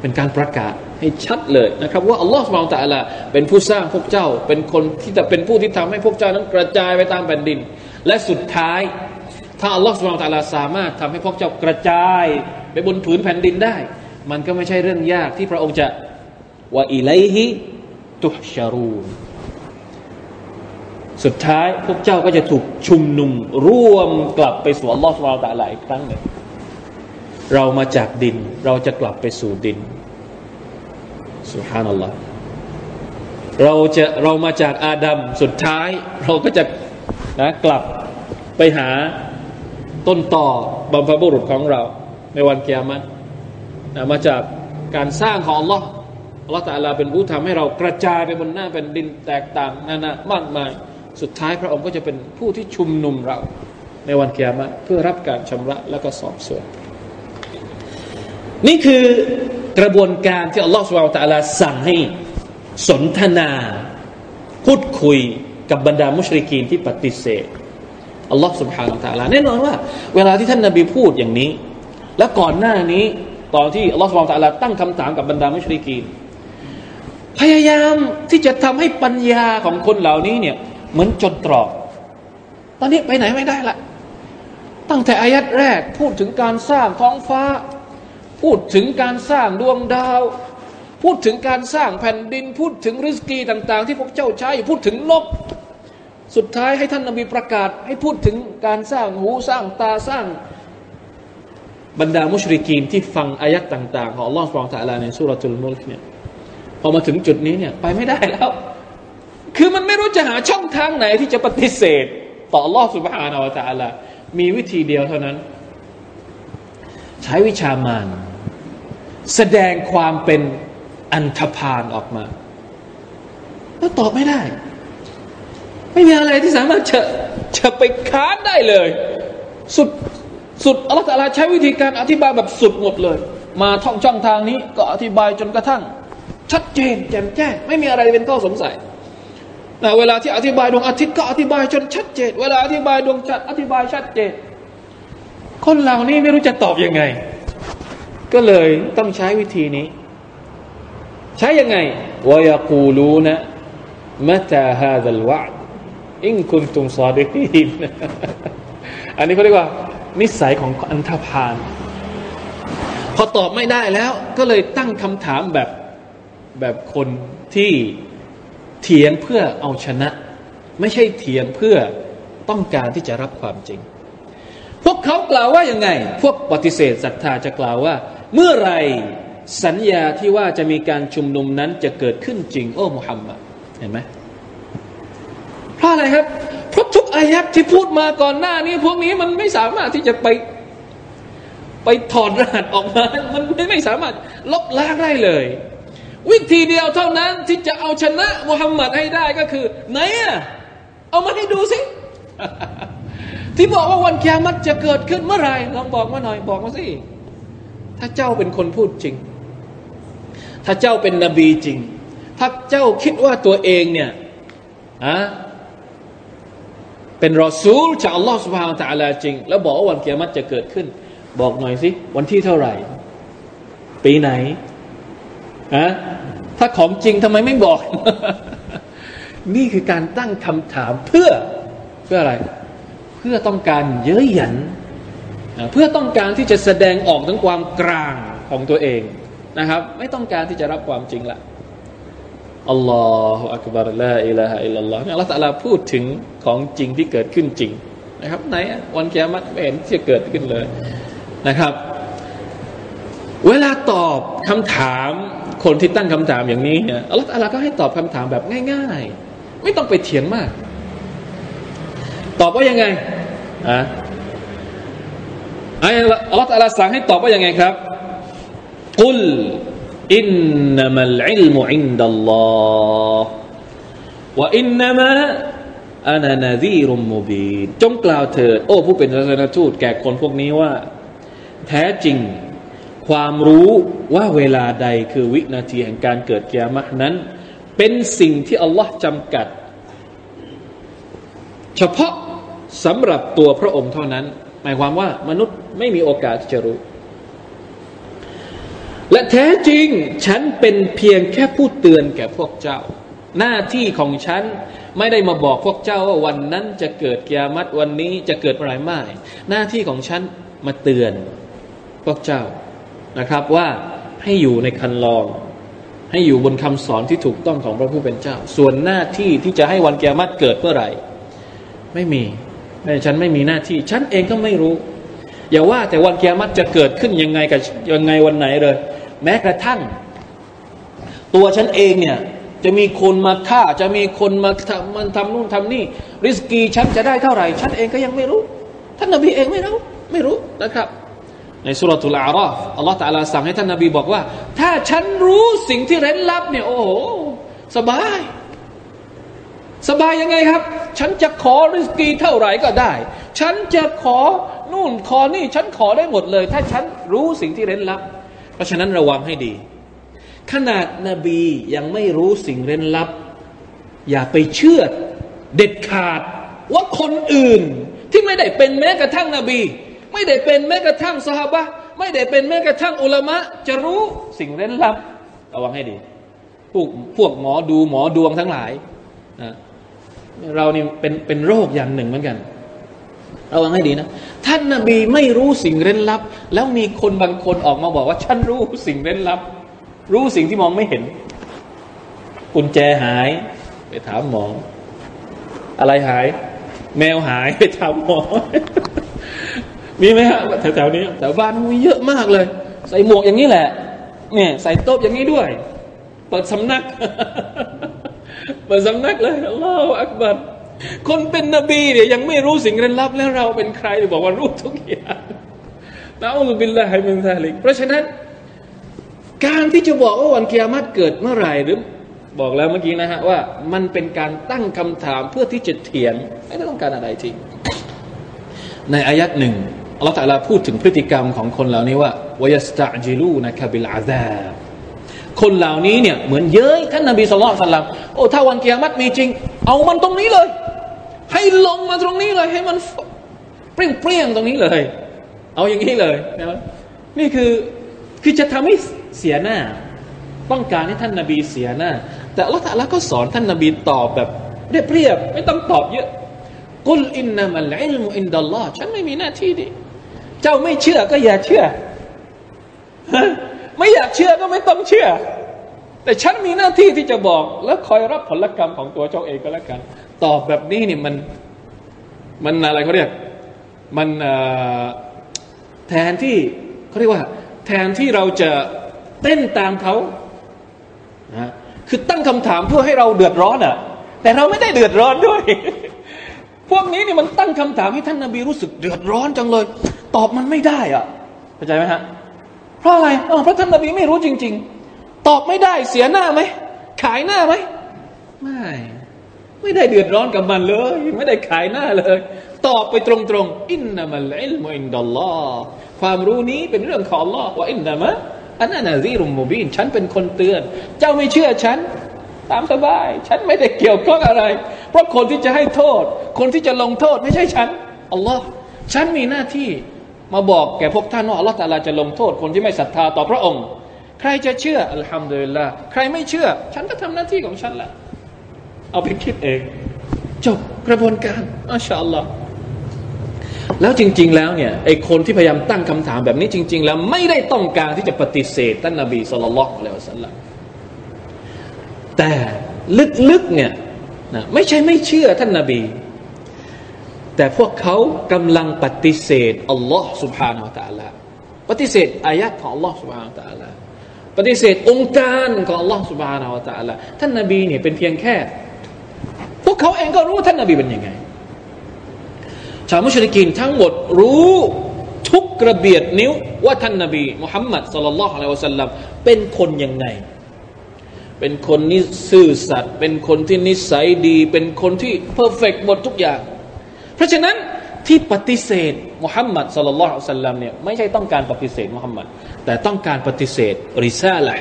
เป็นการประกาศให้ชัดเลยนะครับ ว่า الله سبحانه وتعالى เป็นผู้สร้างพวกเจ้า เป็นคนที่จะเป็นผู้ที่ทำให้พวกเจ้านั้นกระจายไปตามแผ่นดิน และสุดท้าย ถ้า الله سبحانه وتعالى สามารถทำให้พวกเจ้ากระจาย บนผืนแผ่นดินได้ มันก็ไม่ใช่เรื่องยากที่พระองค์จะว่าอิลัยฮิตุชารูนสุดท้ายพวกเจ้าก็จะถูกชุมนุมร่วมกลับไปสู่อัลลอฮฺสุลตาหลายครั้งหนึ่งเรามาจากดิน เราจะกลับไปสู่ดินสุฮานัลลอฮ์เราจะเรามาจากอาดัมสุดท้าย เราก็จะนะกลับไปหาต้นต่อบรรพบุรุษของเรา ในวันเกียรตินะมาจากการสร้างของอัลลอฮ์อัลลอฮฺตาลาเป็นผู้ทำให้เรากระจายไปบนหน้าแผ่นดินแตกต่างนานามากมาย สุดท้ายพระองค์ก็จะเป็นผู้ที่ชุมนุมเรา ในวันเกียรติเพื่อรับการชำระและก็สอบสวน นี่คือกระบวนการที่อัลลอฮฺสุบไบร์ตาลาสั่งให้สนทนา พูดคุยกับบรรดามุชริกีนที่ปฏิเสธอัลลอฮฺสุบฮานาตะลาแน่นอนว่า เวลาที่ท่านนาบีพูดอย่างนี้ และก่อนหน้านี้ตอนที่อัลลอฮฺสุบานตะลาตั้งคำถามกับบรรดามุชริกีนพยายามที่จะทำให้ปัญญาของคนเหล่านี้เนี่ยเหมือนจนตรอก ตอนนี้ไปไหนไม่ได้ละ ตั้งแต่อายัดแรกพูดถึงการสร้างท้องฟ้า พูดถึงการสร้างดวงดาว พูดถึงการสร้างแผ่นดิน พูดถึงริสกีต่าง ๆ ที่พวกเจ้าใช้ พูดถึงโลกสุดท้ายให้ท่านนบีประกาศ ให้พูดถึงการสร้างหูสร้างตาสร้าง บรรดามุชริกีนที่ฟังอายัดต่างๆ ของอัลลอฮฺสุลตาลาในสุรจุลมุลกเนี่ยพอมาถึงจุดนี้เนี่ยไปไม่ได้แล้ว คือมันไม่รู้จะหาช่องทางไหนที่จะปฏิเสธ ต่ออัลลอฮฺสุบฮานาวะตาลามีวิธีเดียวเท่านั้น ใช้วิชามาน แสดงความเป็นอันธพาลออกมา แล้วตอบไม่ได้ ไม่มีอะไรที่สามารถจะจะไปค้านได้เลย สุด สุดอัลลอฮฺใช้วิธีการอธิบายแบบสุดหมดเลย มาท่องช่องทางนี้ก็อธิบายจนกระทั่ง ชัดเจนแจ่มแจ้งไม่มีอะไรเป็นข้อสงสัยนะเวลาที่อธิบายดวงอาทิตย์ก็อธิบายจนชัดเจน เวลาอธิบายดวงจันทร์อธิบายชัดเจน คนเหล่านี้ไม่รู้จะตอบยังไง ก็เลยต้องใช้วิธีนี้ ใช้ยังไงวายกูลูนะมะตาฮาดัลวะอิงคุณตุมซอดีกีนอันนี้เขาเรียกว่า นิสัยของอันธพาลพอตอบไม่ได้แล้วก็เลยตั้งคำถามแบบแบบคนที่เถียงเพื่อเอาชนะ ไม่ใช่เถียงเพื่อต้องการที่จะรับความจริง พวกเขากล่าวว่ายังไง พวกปฏิเสธศรัทธาจะกล่าวว่า เมื่อไรสัญญาที่ว่าจะมีการชุมนุมนั้นจะเกิดขึ้นจริง โอ้มุฮัมมัดเห็นไหมเพราะอะไรครับ อายัดที่พูดมาก่อนหน้านี้พวกนี้มันไม่สามารถที่จะไป ไปถอดรหัสออกมา มันไม่ไม่สามารถลบล้างได้เลย วิธีเดียวเท่านั้นที่จะเอาชนะมุฮัมมัดให้ได้ก็คือ ไหนอะเอามาให้ดูสิที่บอกว่าวันกิยามัตจะเกิดขึ้นเมื่อไหร่ลองบอกมาหน่อยบอกมาสิถ้าเจ้าเป็นคนพูดจริง ถ้าเจ้าเป็นนบีจริง ถ้าเจ้าคิดว่าตัวเองเนี่ยอะ เป็นรอซูลจากอัลลอฮฺสุบฮานตะอัลาจริง แล้วบอกว่าวันเกิยามัตจะเกิดขึ้น บอกหน่อยสิ วันที่เท่าไหร่ ปีไหนอะถ้าของจริงทำไมไม่บอก นี่คือการตั้งคำถามเพื่อเพื่ออะไร เพื่อต้องการเย้ยหยัน เพื่อต้องการที่จะแสดงออกถึงความกลางของตัวเองนะครับ ไม่ต้องการที่จะรับความจริงละ อัลลอฮฺอักบาร์ละอิลาฮะอิลลัลลอฮฺอัลลอฮฺตะลาพูดถึงของจริงที่เกิดขึ้นจริงนะครับไหนวันแกมัดไม่เห็นที่จะเกิดขึ้นเลยนะครับ เวลาตอบคำถามคนที่ตั้งคำถามอย่างนี้เนี่ยอัลลอฮฺก็ให้ตอบคำถามแบบง่าย ๆ ไม่ต้องไปเถียงมาก ตอบว่ายังไงอะอัลลอฮฺสั่งให้ตอบว่ายังไงครับกุล อินนัมัลอิลมุอินดัลลอฮ์ว่าอินนัมะอานานาซีรุมมูบีจงกล่าวเถิดโอ้ผู้เป็นศาสนทูตแก่คนพวกนี้ว่า แท้จริงความรู้ว่าเวลาใดคือวินาทีแห่งการเกิดกิยามะนั้น เป็นสิ่งที่อัลลอฮ์จำกัด เฉพาะสำหรับตัวพระองค์เท่านั้น หมายความว่ามนุษย์ไม่มีโอกาสที่จะรู้ และแท้จริงฉันเป็นเพียงแค่ผู้เตือนแก่พวกเจ้า หน้าที่ของฉันไม่ได้มาบอกพวกเจ้าว่าวันนั้นจะเกิดกิยามัตวันนี้จะเกิดอะไรไม่หน้าที่ของฉันมาเตือนพวกเจ้านะครับว่าให้อยู่ในคันลอง ให้อยู่บนคำสอนที่ถูกต้องของพระผู้เป็นเจ้า ส่วนหน้าที่ที่จะให้วันเกียรติเกิดเมื่อไหร่ ไม่มีแต่ฉันไม่มีหน้าที่ ฉันเองก็ไม่รู้อย่าว่าแต่วันเกียรติจะเกิดขึ้นยังไงกับยังไงวันไหนเลย แม้กระทั่ง ตัวฉันเองเนี่ยจะมีคนมาฆ่าจะมีคนมาทำมันทำนู่นทำนี่ ริสกีฉันจะได้เท่าไหร่ ฉันเองก็ยังไม่รู้ ท่านนบีเองไม่รู้ ไม่รู้นะครับ ในสุรทูลอาราฟอัลลอฮฺตาลาสั่งให้ท่านนาบีบอกว่า ถ้าฉันรู้สิ่งที่เร้นลับเนี่ยโอ้โหสบาย สบายยังไงครับ ฉันจะขอริสกีเท่าไหร่ก็ได้ ฉันจะขอนู่นขอนี่ ฉันขอได้หมดเลย ถ้าฉันรู้สิ่งที่เร้นลับ เพราะฉะนั้นระวังให้ดี ขนาดนบียังไม่รู้สิ่งเร้นลับ อย่าไปเชื่อเด็ดขาดว่าคนอื่นที่ไม่ได้เป็นแม้กระทั่งนบี ไม่ได้เป็นแม้กระทั่งสหบะไม่ได้เป็นแม้กระทั่งอุลามะ จะรู้สิ่งเร้นลับ ระวังให้ดี พวกพวกหมอดูหมอดวงทั้งหลายนะเรานี่เป็นเป็นโรคอย่างหนึ่งเหมือนกัน ระวังให้ดีนะ ท่านนาบีไม่รู้สิ่งเร้นลับ แล้วมีคนบางคนออกมาบอกว่าฉันรู้สิ่งเร้นลับ รู้สิ่งที่มองไม่เห็น กุญแจหาย ไปถามหมอ อะไรหาย แมวหายไปถามหมอ มีไหมฮะแถวๆนี้แถวบ้านมีเยอะมากเลย ใส่หมวกอย่างนี้แหละ เนี่ยใส่โต๊บอย่างนี้ด้วย เปิดสำนัก เปิดสำนักเลย الله أكبر คนเป็นนบีเนี่ยยังไม่รู้สิ่งเร้นลับแล้วเราเป็นใครบอกว่ารู้ทุกอย่างنعوذ بالله من ذلك เพราะฉะนั้น การที่จะบอกว่าวันกิยามัตเกิดเมื่อไหร่หรือบอกแล้วเมื่อกี้นะฮะว่ามันเป็นการตั้งคำถามเพื่อที่จะเถียงไม่ได้ต้องการอะไรจริง ในอายัดหนึ่งอัลลอฮฺตะลาพูดถึงพฤติกรรมของคนเหล่านี้ว่าวายสตาจิลูนะคาบิลอาซาคนเหล่านี้เนี่ยเหมือนเย้ยท่านนบีสุลต่าน โอ้ถ้าวันกิยามัตมีจริง เอามันตรงนี้เลย ให้ลงมาตรงนี้เลย ให้มันเปรี้ยงเปรี้ยงตรงนี้เลย เอาอย่างนี้เลยนะนี่คือคือจะทำให้เสียหน้า ต้องการให้ท่านนาบีเสียหน้า แต่ละแต่ละก็สอนท่านนาบีตอบแบบเรียบเรียบไม่ต้องตอบเยอะกุลอินนามัลอิลมุอินดัลลอฮ์ฉันไม่มีหน้าที่ดิเจ้าไม่เชื่อก็อย่าเชื่อ ไม่อยากเชื่อก็ไม่ต้องเชื่อ แต่ฉันมีหน้าที่ที่จะบอก แล้วคอยรับผลกรรมของตัวเจ้าเองก็แล้วกัน ตอบแบบนี้นี่มันมันอะไรเขาเรียก มันแทนที่เขาเรียกว่า แทนที่เราจะเต้นตามเขานะคือตั้งคำถามเพื่อให้เราเดือดร้อนอะ่ะ แต่เราไม่ได้เดือดร้อนด้วย พวกนี้นี่มันตั้งคำถามให้ท่านนาบีรู้สึกเดือดร้อนจังเลย ตอบมันไม่ได้อะ่ะเข้าใจไหมฮะเพราะอะไรเพราะท่านนาบีไม่รู้จริง ๆ ตอบไม่ได้เสียหน้าไหมขายหน้าไหมไม่ ไม่ได้เดือดร้อนกับมันเลย ไม่ได้ขายหน้าเลย ตอบไปตรงๆอินนามัลอิลมุอินดัลลอฮ์ความรู้นี้เป็นเรื่องของ Allah ว่าอินนามะอันนั้นนาซีรุมมูบินฉันเป็นคนเตือน เจ้าไม่เชื่อฉัน ตามสบาย ฉันไม่ได้เกี่ยวข้องอะไร เพราะคนที่จะให้โทษ คนที่จะลงโทษไม่ใช่ฉันอัลลอฮ์ฉันมีหน้าที่มาบอกแก่พวกท่านว่าอัลลอฮ์ตาลาจะลงโทษคนที่ไม่ศรัทธาต่อพระองค์ ใครจะเชื่ออัลฮัมดุลิลละใครไม่เชื่อ ฉันก็ทำหน้าที่ของฉันละเอาไปคิดเอง จบกระบวนการอัลลอฮ์ลลอแล้วจริง ๆ แล้วเนี่ยไอคนที่พยายามตั้งคำถามแบบนี้จริง ๆ แล้วไม่ได้ต้องการที่จะปฏิเสธท่านนาบีสุลต่านล้วสัลละแต่ลึกๆเนี่ยนะไม่ใช่ไม่เชื่อท่านนาบี แต่พวกเขากำลังปฏิเสธอัลลอฮ์สุบฮานาอัลลอฮ์ปฏิเสธอายะห์ของอัลลอฮ์สุบฮานาอัลลอฮ์ ปฏิเสธองค์การของ Allah سبحانه และ تعالى ท่านนาบีเนี่ยเป็นเพียงแค่พวกเขาเองก็รู้ท่านนาบีเป็นยังไง ชาวมุชลิกินทั้งหมดรู้ทุกกระเบียดนิ้วว่าท่านนาบีมุฮัมมัดสุลลัลลอฮุอะลัยวะสัลลัมเป็นคนยังไง เป็นคนนิซื่อสัตย์เป็นคนที่นิสัยดี เป็นคนที่เพอร์เฟกหมดทุกอย่าง เพราะฉะนั้นที่ปฏิเสธ มุฮัมมัดสุลลัลลอฮุอะลัยฮิสัลลัมเนี่ยไม่ใช่ต้องการปฏิเสธมุฮัมมัดแต่ต้องการปฏิเสธริซาละ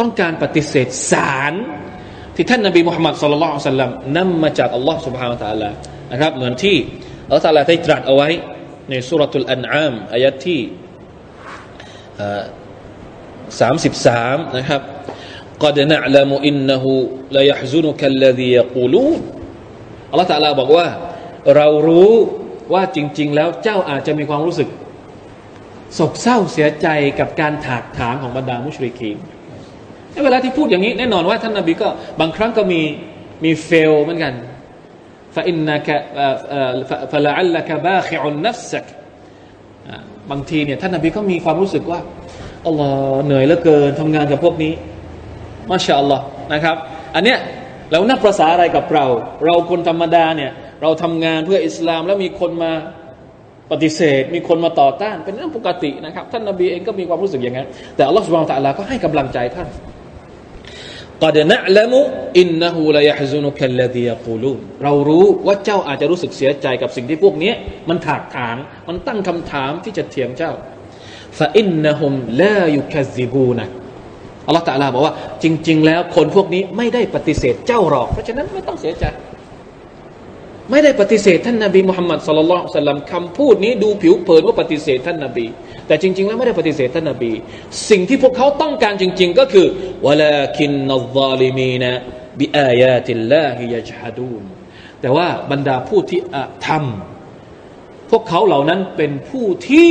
ต้องการปฏิเสธสารที่ท่านนบีมุฮัมมัดสุลลัลลอฮุอะลัยฮิสัลลัมนำมาจากอัลลอฮ์ سبحانه และ تعالى นะครับเหมือนที่อัลลอฮ์ตาลาได้ตรัสเอาไว้ในสุรทูลอันอามอายะที่สามสิบสามนะครับ قد نعلم إنه لا يحزنك الذي يقولون อัลลอฮ์ตาลาบอกว่า เรารู้ ว่าจริง ๆ แล้วเจ้าอาจจะมีความรู้สึกโศกเศร้าเสียใจกับการถากถางของบรรดามุชริกีนเวลาที่พูดอย่างนี้แน่นอนว่าท่านนาบีก็บางครั้งก็มีมีเฟลเหมือนกันฟาอินนักฟะละอัลลักบาขิอุนนัฟซักบางทีเนี่ยท่านนาบีก็มีความรู้สึกว่าอัลลอฮ์เหนื่อยเหลือเกินทำงานกับพวกนี้มาชาอัลลอฮ์นะครับ อันเนี้ยเรานับภาษาอะไรกับเรา เราคนธรรมดาเนี่ย เราทำงานเพื่ออิสลามแล้วมีคนมาปฏิเสธ มีคนมาต่อต้าน เป็นเรื่องปกตินะครับ ท่านนาบีเองก็มีความรู้สึกอย่างนั้น แต่อัลลอฮฺสุบานตะลาก็ให้กำลังใจท่านกอดนะละมุอินนะฮูลายฮซุนุคัลลดียกูลูเรารู้ว่าเจ้าอาจจะรู้สึกเสียใจกับสิ่งที่พวกนี้มันถากถางมันตั้งคำถามที่จะเถียงเจ้าฟาอินนะฮุมลายุคซิบูนะอัลลอฮฺตะลาบอกว่า จริง ๆ แล้วคนพวกนี้ไม่ได้ปฏิเสธเจ้าหรอก เพราะฉะนั้นไม่ต้องเสียใจ ไม่ได้ปฏิเสธท่านนาบีมุฮัมมัดสุลลัลสัลลัมคำพูดนี้ดูผิวเผินว่าปฏิเสธท่านนาบี แต่จริง ๆ แล้วไม่ได้ปฏิเสธท่านนาบี สิ่งที่พวกเขาต้องการจริง ๆ ก็คือวลาคินนัลซาลิมีนะบิอายาติลลาฮิยจฮัดูนแต่ว่าบรรดาผู้ที่อธรรมพวกเขาเหล่านั้นเป็นผู้ที่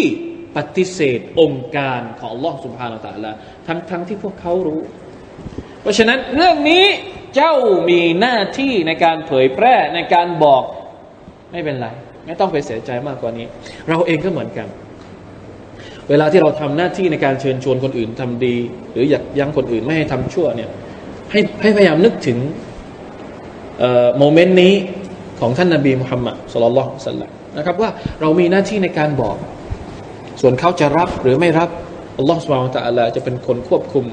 ปฏิเสธองค์การของอัลลอฮ์สุบฮานาตะละทั้งทั้งที่พวกเขารู้ เพราะฉะนั้นเรื่องนี้ เจ้ามีหน้าที่ในการเผยแพร่ในการบอกไม่เป็นไร ไม่ต้องไปเสียใจมากกว่านี้ เราเองก็เหมือนกัน เวลาที่เราทำหน้าที่ในการเชิญชวนคนอื่นทำดี หรืออยากยั้งคนอื่นไม่ให้ทำชั่วเนี่ยให้ให้พยายามนึกถึงโมเมนต์นี้ของท่านนาบีมุฮัมมัดสุลลัลสัลลัมนะครับว่าเรามีหน้าที่ในการบอก ส่วนเขาจะรับหรือไม่รับอัลลอฮฺสุบฮานตะอัลาจะเป็นคนควบคุม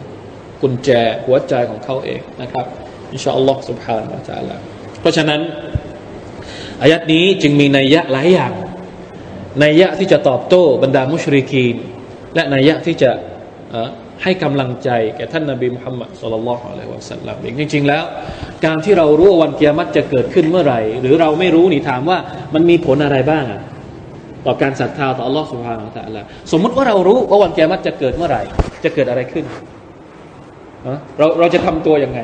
กุญแจหัวใจของเขาเองนะครับ อินชาอัลลอฮฺสุบฮานะตะอัลาเพราะฉะนั้นอายัดนี้จึงมีนัยยะหลายอย่างนัยยะที่จะตอบโต้บรรดามุชริกีน และนัยยะที่จะให้กำลังใจแก่ท่านนาบีมุฮัมมัดสุลลัลลอฮุอะลัยวะสัลลัมเองจริง ๆ แล้ว การที่เรารู้ว่าวันเกียรติจะเกิดขึ้นเมื่อไหร่ หรือเราไม่รู้นี่ถามว่ามันมีผลอะไรบ้างอะต่อการศรัทธาต่ออัลลอฮฺสุบฮานาอัลลอฮสมมุติว่าเรารู้ว่าวันเกียรติจะเกิดเมื่อไหร่ จะเกิดอะไรขึ้น เราเราจะทำตัวยังไง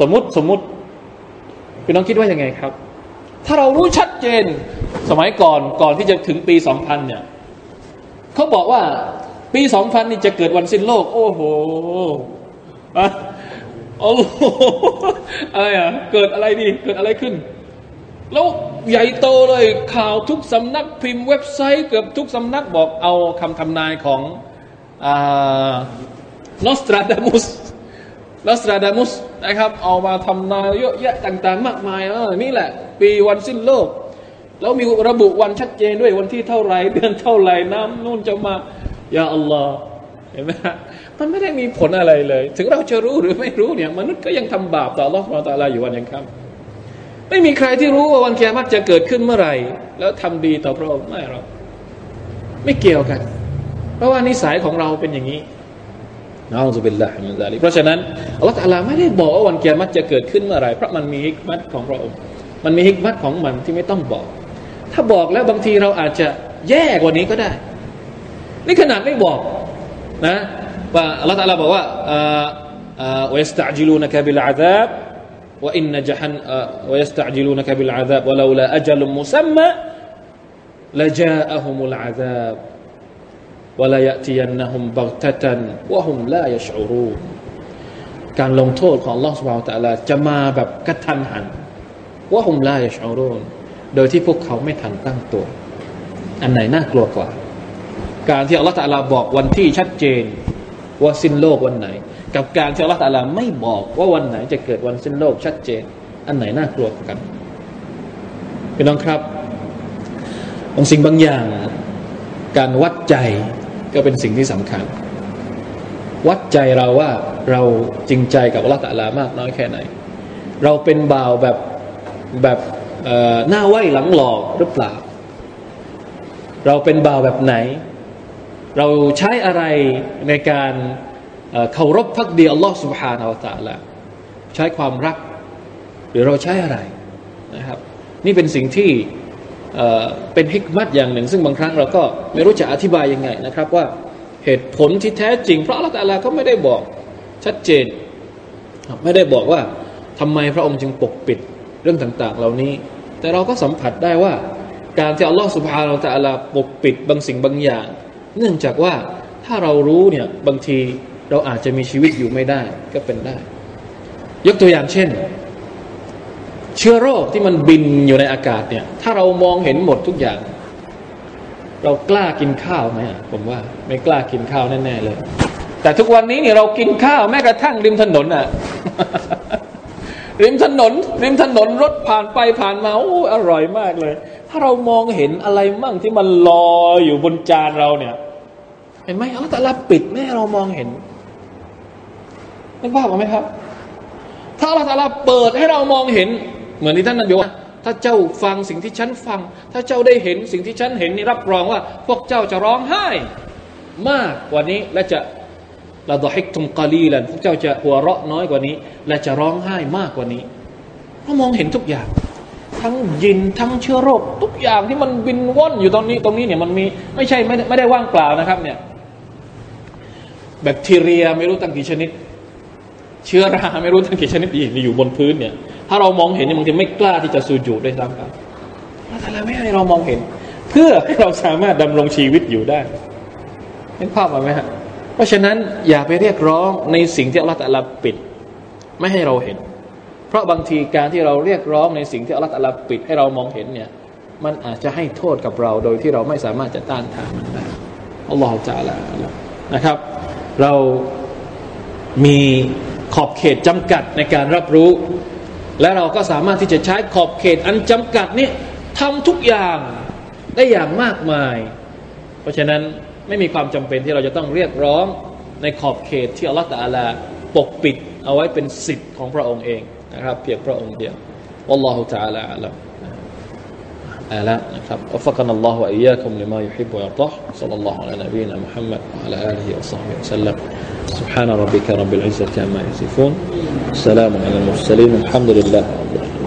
สมมุติสมมุติพี่น้องคิดว่ายังไงครับ ถ้าเรารู้ชัดเจนสมัยก่อนก่อนที่จะถึงปีสองพันเนี่ยเขาบอกว่าปีสองพันนี่จะเกิดวันสิ้นโลก โอ้โหอะโอ้โหอะไรอะ เกิดอะไรดีเกิดอะไรขึ้น แล้วใหญ่โตเลยข่าวทุกสำนักพิมพ์เว็บไซต์เกือบทุกสำนักบอกเอาคำทำนายของนอสตราดามุส นอสตราดามุสนะครับเอามาทำนายเยอะแยะต่าง ๆ มากมายเออนี่แหละ ปีวันสิ้นโลก แล้วมีระบุวันชัดเจนด้วยวันที่เท่าไรเดือนเท่าไรน้ำนู่นจะมายาอัลลอฮ์เห็นไหมมันไม่ได้มีผลอะไรเลย ถึงเราจะรู้หรือไม่รู้เนี่ยมนุษย์ก็ยังทำบาปต่ออัลลอฮ์มาตาลาอยู่วันยังค่ำไม่มีใครที่รู้ว่าวันกิยามัตจะเกิดขึ้นเมื่อไหร่ แล้วทำดีต่อพระองค์ไม่หรอกไม่เกี่ยวกัน เพราะว่านิสัยของเราเป็นอย่างนี้ นะอัลลอฮฺบิลลาฮิมินซาลิเพราะฉะนั้นอัลลอฮฺตาลาไม่ได้บอกว่าวันเกียรติจะเกิดขึ้นเมื่อไหร่เพราะมันมีฮิกมัตของพระองค์ มันมีฮิกมัตของมันที่ไม่ต้องบอก ถ้าบอกแล้วบางทีเราอาจจะแย่กว่านี้ก็ได้นี่ขนาดไม่บอกนะว่าอัลลอฮฺตะลาบอกว่าว่า يستعجلونك بالعذاب وإن جهن ويستعجلونك بالعذاب ولولا أجل مسمى لجاءهم العذاب ولا يأتينهم بغتة وهم لا يشعرون การลงโทษของ Allah سبحانه และ تعالى จะมาแบบกระทันหันว่าฮุมลายชอรูนโดยที่พวกเขาไม่ทันตั้งตัว อันไหนน่ากลัวกว่าการที่อัลลอฮฺตะลาบอกวันที่ชัดเจนว่าสิ้นโลกวันไหน กับการที่อัลลอฮฺตะลาไม่บอกว่าวันไหนจะเกิดวันสิ้นโลกชัดเจน อันไหนน่ากลัวกันพี่น้องครับบางสิ่งบางอย่างการวัดใจ ก็เป็นสิ่งที่สำคัญ วัดใจเราว่าเราจริงใจกับอัละตะลามากน้อยแค่ไหน เราเป็นบ่าวแบบแบบหน้าไหวหลังหลอกหรือเปล่า เราเป็นบ่าวแบบไหน เราใช้อะไรในการเคารพพักดีอัลลอฮ์สุบฮานาอัลตะละใช้ความรัก หรือเราใช้อะไรนะครับ นี่เป็นสิ่งที่ เป็นฮิกมัตอย่างหนึ่ง ซึ่งบางครั้งเราก็ไม่รู้จะอธิบายยังไงนะครับว่าเหตุผลที่แท้จริง เพราะอัลลอฮฺก็ไม่ได้บอกชัดเจน ไม่ได้บอกว่าทำไมพระองค์จึงปกปิดเรื่องต่าง ๆ เหล่านี้ แต่เราก็สัมผัสได้ว่า การที่อัลลอฮฺสุบฮานาอัลลอฮฺปกปิดบางสิ่งบางอย่าง เนื่องจากว่าถ้าเรารู้เนี่ยบางทีเราอาจจะมีชีวิตอยู่ไม่ได้ก็เป็นได้ ยกตัวอย่างเช่น เชื้อโรคที่มันบินอยู่ในอากาศเนี่ย ถ้าเรามองเห็นหมดทุกอย่าง เรากล้ากินข้าวไหมผมว่า ไม่กล้ากินข้าวแน่ๆเลย แต่ทุกวันนี้เนี่ยเรากินข้าวแม้กระทั่งริมถนนอะริมถนน ริมถนนรถผ่านไปผ่านมาโอ้อร่อยมากเลย ถ้าเรามองเห็นอะไรมั่งที่มันลอยอยู่บนจานเราเนี่ย เห็นไหมอัลลอฮฺละปิดไม่เรามองเห็นนึกภาพออกไหมครับ ถ้าอัลลอฮฺเปิดให้เรามองเห็น เหมือนที่ท่านนบีว่าถ้าเจ้าฟังสิ่งที่ฉันฟัง ถ้าเจ้าได้เห็นสิ่งที่ฉันเห็นนี่รับรองว่า พวกเจ้าจะร้องไห้ มากกว่านี้และจะละดฮิกตุมกาลีลันพวกเจ้าจะหัวเราะน้อยกว่านี้ และจะร้องไห้มากกว่านี้เพราะมองเห็นทุกอย่าง ทั้งยินทั้งเชื้อโรค ทุกอย่างที่มันบินว่อนอยู่ตรงนี้ตรงนี้เนี่ยมันมีไม่ใช่ไม่ได้ไม่ได้ว่างเปล่านะครับเนี่ยแบคทีเรียไม่รู้ตั้งกี่ชนิด เชื้อราไม่รู้ตั้งกี่ชนิดอยู่บนพื้นเนี่ย ถ้าเรามองเห็นมันจะไม่กล้าที่จะสูญูด้วยซ้ำครับแต่ละไม่ให้เรามองเห็น เพื่อให้เราสามารถดำรงชีวิตอยู่ได้เห็นภาพไหมฮะเพราะฉะนั้นอย่าไปเรียกร้องในสิ่งที่อัลลอฮฺตะลาปิด ไม่ให้เราเห็น เพราะบางทีการที่เราเรียกร้องในสิ่งที่อัลลอฮฺตะลาปิด ให้เรามองเห็นเนี่ยมันอาจจะให้โทษกับเราโดยที่เราไม่สามารถจะต้านทานมันได้อัลลอฮฺจะละนะครับ เรามีขอบเขตจำกัดในการรับรู้ และเราก็สามารถที่จะใช้ขอบเขตอันจำกัดนี้ทำทุกอย่างได้อย่างมากมาย เพราะฉะนั้นไม่มีความจำเป็นที่เราจะต้องเรียกร้องในขอบเขตที่อัลลอฮฺตะอาลาปกปิดเอาไว้เป็นสิทธิ์ของพระองค์เองนะครับเพียงพระองค์เดียวอัลลอฮฺตะอาลาอัลลอฮฺ آلاء. وفقنا الله وإياكم لما يحب ويرضاه. صلى الله على نبينا محمد وعلى آله وصحبه وسلم. سبحان ربك رب العزة عما يصفون. السلام على المرسلين. الحمد لله رب العالمين.